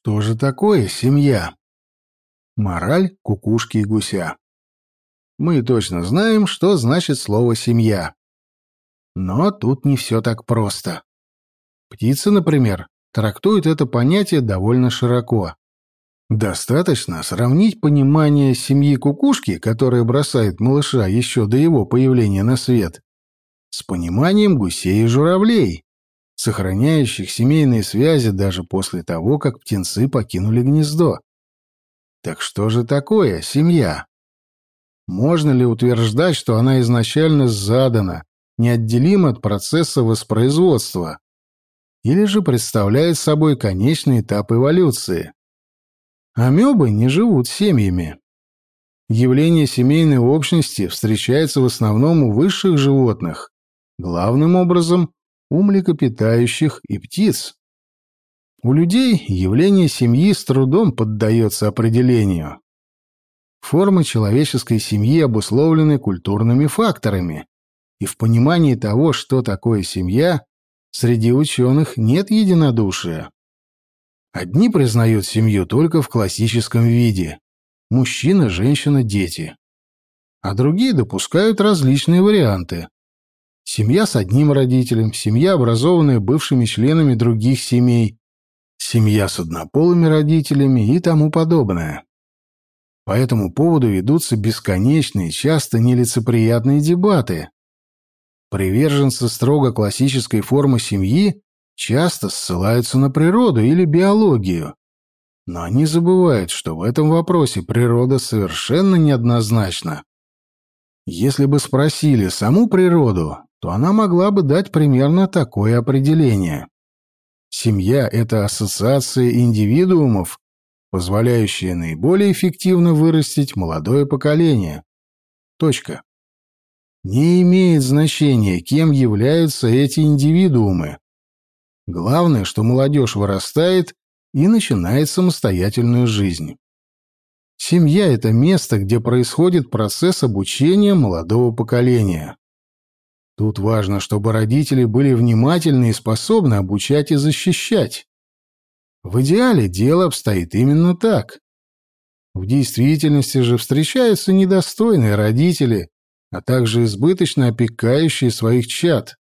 Что же такое семья? Мораль кукушки и гуся. Мы точно знаем, что значит слово «семья». Но тут не все так просто. Птицы, например, трактуют это понятие довольно широко. Достаточно сравнить понимание семьи кукушки, которая бросает малыша еще до его появления на свет, с пониманием гусей и журавлей, сохраняющих семейные связи даже после того, как птенцы покинули гнездо. Так что же такое семья? Можно ли утверждать, что она изначально задана, неотделима от процесса воспроизводства? Или же представляет собой конечный этап эволюции? Амебы не живут семьями. Явление семейной общности встречается в основном у высших животных, главным образом у млекопитающих и птиц. У людей явление семьи с трудом поддается определению. Формы человеческой семьи обусловлены культурными факторами, и в понимании того, что такое семья, среди ученых нет единодушия. Одни признают семью только в классическом виде – мужчина, женщина, дети. А другие допускают различные варианты. Семья с одним родителем, семья, образованная бывшими членами других семей, семья с однополыми родителями и тому подобное. По этому поводу ведутся бесконечные, часто нелицеприятные дебаты. Приверженцы строго классической формы семьи часто ссылаются на природу или биологию, но они забывают, что в этом вопросе природа совершенно неоднозначна. Если бы спросили саму природу, то она могла бы дать примерно такое определение. Семья — это ассоциация индивидуумов, позволяющая наиболее эффективно вырастить молодое поколение. Точка. Не имеет значения, кем являются эти индивидуумы. Главное, что молодежь вырастает и начинает самостоятельную жизнь. Семья — это место, где происходит процесс обучения молодого поколения. Тут важно, чтобы родители были внимательны и способны обучать и защищать. В идеале дело обстоит именно так. В действительности же встречаются недостойные родители, а также избыточно опекающие своих чад.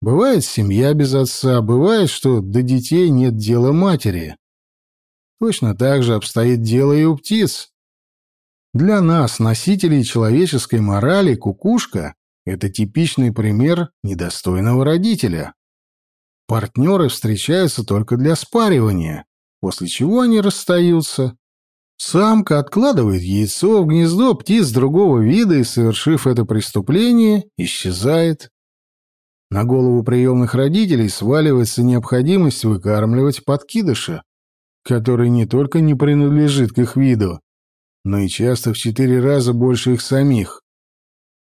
Бывает семья без отца, бывает, что до детей нет дела матери. Точно так же обстоит дело и у птиц. Для нас, носителей человеческой морали, кукушка это типичный пример недостойного родителя. Партнеры встречаются только для спаривания, после чего они расстаются. Самка откладывает яйцо в гнездо птиц другого вида и, совершив это преступление, исчезает. На голову приемных родителей сваливается необходимость выкармливать подкидыша, который не только не принадлежит к их виду, но и часто в четыре раза больше их самих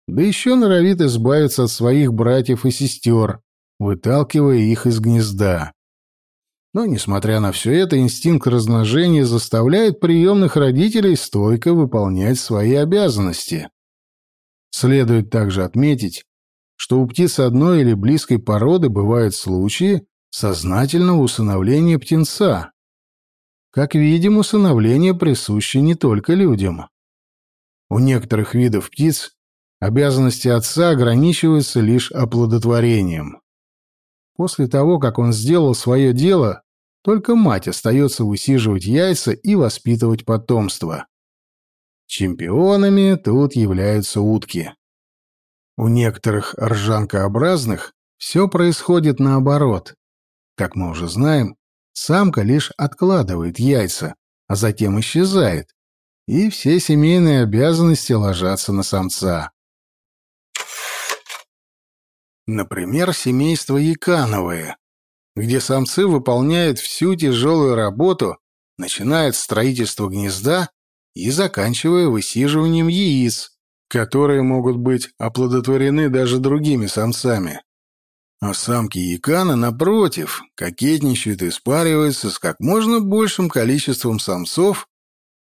да еще норовит избавиться от своих братьев и сестер, выталкивая их из гнезда. Но, несмотря на все это, инстинкт размножения заставляет приемных родителей стойко выполнять свои обязанности. Следует также отметить, что у птиц одной или близкой породы бывают случаи сознательного усыновления птенца. Как видим, усыновление присуще не только людям. У некоторых видов птиц Обязанности отца ограничиваются лишь оплодотворением. После того, как он сделал свое дело, только мать остается высиживать яйца и воспитывать потомство. Чемпионами тут являются утки. У некоторых ржанкообразных все происходит наоборот. Как мы уже знаем, самка лишь откладывает яйца, а затем исчезает, и все семейные обязанности ложатся на самца. Например, семейство Якановые, где самцы выполняют всю тяжелую работу, начиная от строительства гнезда и заканчивая высиживанием яиц, которые могут быть оплодотворены даже другими самцами. А самки якана, напротив, кокетничают и спариваются с как можно большим количеством самцов,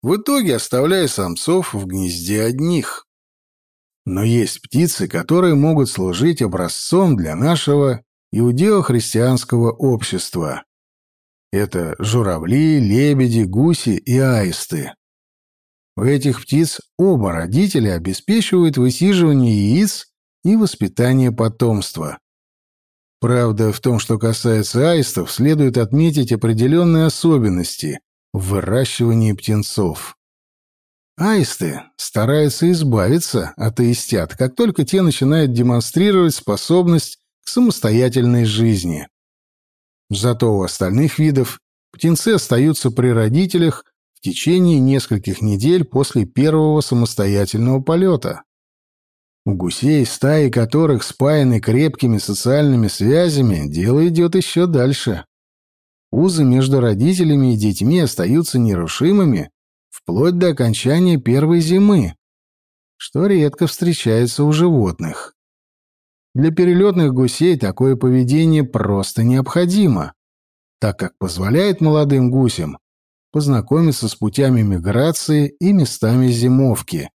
в итоге оставляя самцов в гнезде одних. Но есть птицы, которые могут служить образцом для нашего иудео-христианского общества. Это журавли, лебеди, гуси и аисты. У этих птиц оба родителя обеспечивают высиживание яиц и воспитание потомства. Правда, в том, что касается аистов, следует отметить определенные особенности в выращивании птенцов. Аисты стараются избавиться от аистят, как только те начинают демонстрировать способность к самостоятельной жизни. Зато у остальных видов птенцы остаются при родителях в течение нескольких недель после первого самостоятельного полета. У гусей, стаи которых спаяны крепкими социальными связями, дело идет еще дальше. Узы между родителями и детьми остаются нерушимыми вплоть до окончания первой зимы, что редко встречается у животных. Для перелетных гусей такое поведение просто необходимо, так как позволяет молодым гусям познакомиться с путями миграции и местами зимовки.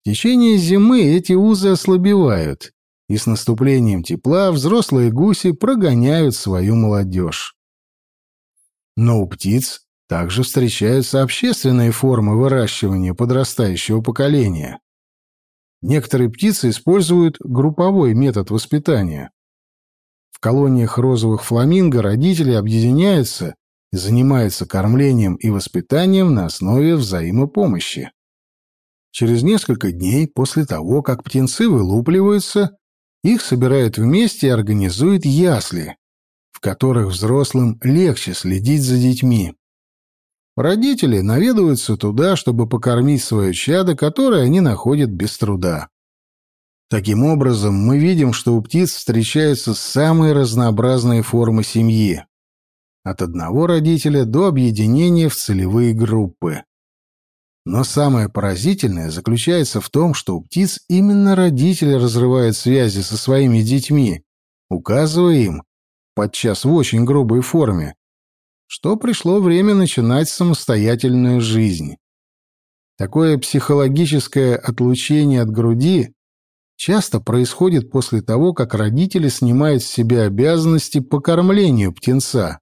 В течение зимы эти узы ослабевают, и с наступлением тепла взрослые гуси прогоняют свою молодежь. Но у птиц также встречаются общественные формы выращивания подрастающего поколения. Некоторые птицы используют групповой метод воспитания. В колониях розовых фламинго родители объединяются и занимаются кормлением и воспитанием на основе взаимопомощи. Через несколько дней после того, как птенцы вылупливаются, их собирают вместе и организуют ясли, в которых взрослым легче следить за детьми. Родители наведываются туда, чтобы покормить свое чадо, которое они находят без труда. Таким образом, мы видим, что у птиц встречаются самые разнообразные формы семьи. От одного родителя до объединения в целевые группы. Но самое поразительное заключается в том, что у птиц именно родители разрывают связи со своими детьми, указывая им, подчас в очень грубой форме, что пришло время начинать самостоятельную жизнь. Такое психологическое отлучение от груди часто происходит после того, как родители снимают с себя обязанности по кормлению птенца.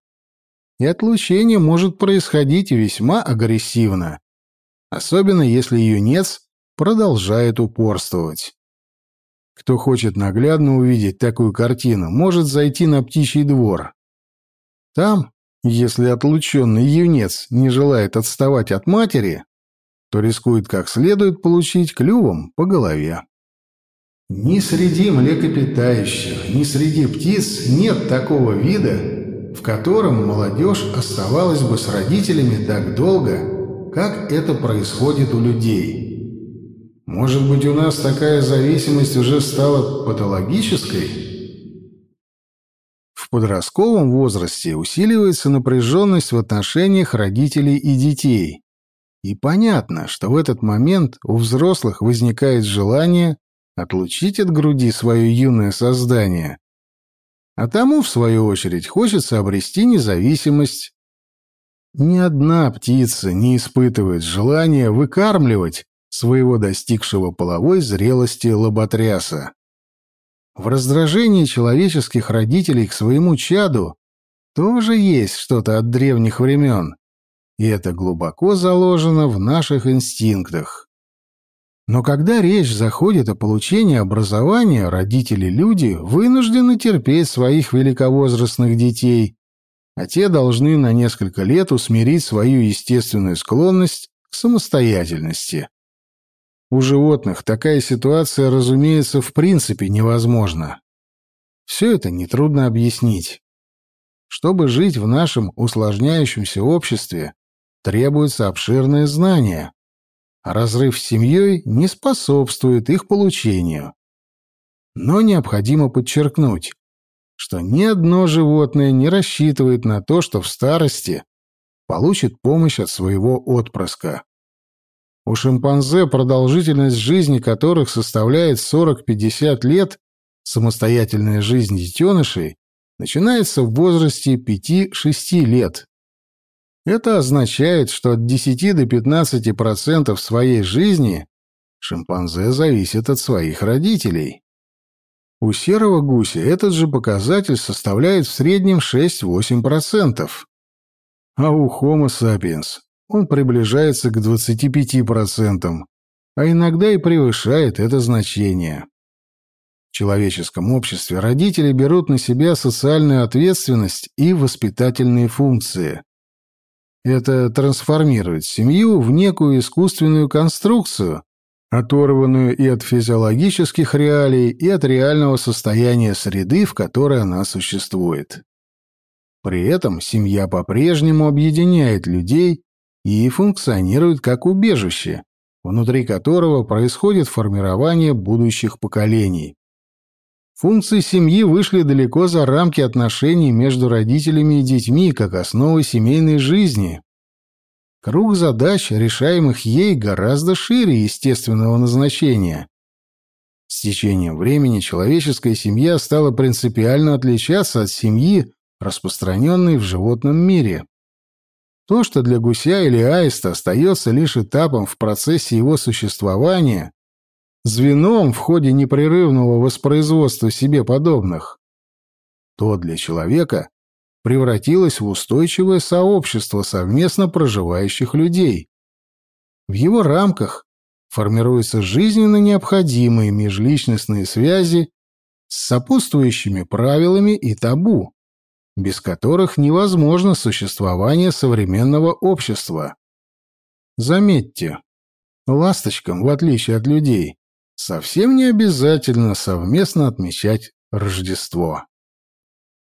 И отлучение может происходить весьма агрессивно особенно если юнец продолжает упорствовать. Кто хочет наглядно увидеть такую картину, может зайти на птичий двор. Там, если отлученный юнец не желает отставать от матери, то рискует как следует получить клювом по голове. Ни среди млекопитающих, ни среди птиц нет такого вида, в котором молодежь оставалась бы с родителями так долго, как это происходит у людей. Может быть, у нас такая зависимость уже стала патологической? Подростковом возрасте усиливается напряженность в отношениях родителей и детей. И понятно, что в этот момент у взрослых возникает желание отлучить от груди свое юное создание. А тому, в свою очередь, хочется обрести независимость, ни одна птица не испытывает желания выкармливать своего достигшего половой зрелости лоботряса. В раздражении человеческих родителей к своему чаду тоже есть что-то от древних времен, и это глубоко заложено в наших инстинктах. Но когда речь заходит о получении образования, родители-люди вынуждены терпеть своих великовозрастных детей, а те должны на несколько лет усмирить свою естественную склонность к самостоятельности. У животных такая ситуация, разумеется, в принципе невозможна. Все это нетрудно объяснить. Чтобы жить в нашем усложняющемся обществе, требуются обширные знания, разрыв с семьей не способствует их получению. Но необходимо подчеркнуть, что ни одно животное не рассчитывает на то, что в старости получит помощь от своего отпрыска. У шимпанзе продолжительность жизни которых составляет 40-50 лет, самостоятельная жизнь детенышей начинается в возрасте 5-6 лет. Это означает, что от 10 до 15% своей жизни шимпанзе зависит от своих родителей. У серого гуся этот же показатель составляет в среднем 6-8%. А у Homo sapiens он приближается к 25%, а иногда и превышает это значение. В человеческом обществе родители берут на себя социальную ответственность и воспитательные функции. Это трансформирует семью в некую искусственную конструкцию, оторванную и от физиологических реалий, и от реального состояния среды, в которой она существует. При этом семья по-прежнему объединяет людей и функционирует как убежище, внутри которого происходит формирование будущих поколений. Функции семьи вышли далеко за рамки отношений между родителями и детьми как основы семейной жизни. Круг задач, решаемых ей, гораздо шире естественного назначения. С течением времени человеческая семья стала принципиально отличаться от семьи, распространенной в животном мире. То, что для гуся или аиста остается лишь этапом в процессе его существования, звеном в ходе непрерывного воспроизводства себе подобных, то для человека превратилось в устойчивое сообщество совместно проживающих людей. В его рамках формируются жизненно необходимые межличностные связи с сопутствующими правилами и табу, без которых невозможно существование современного общества. Заметьте, ласточкам, в отличие от людей, совсем не обязательно совместно отмечать Рождество.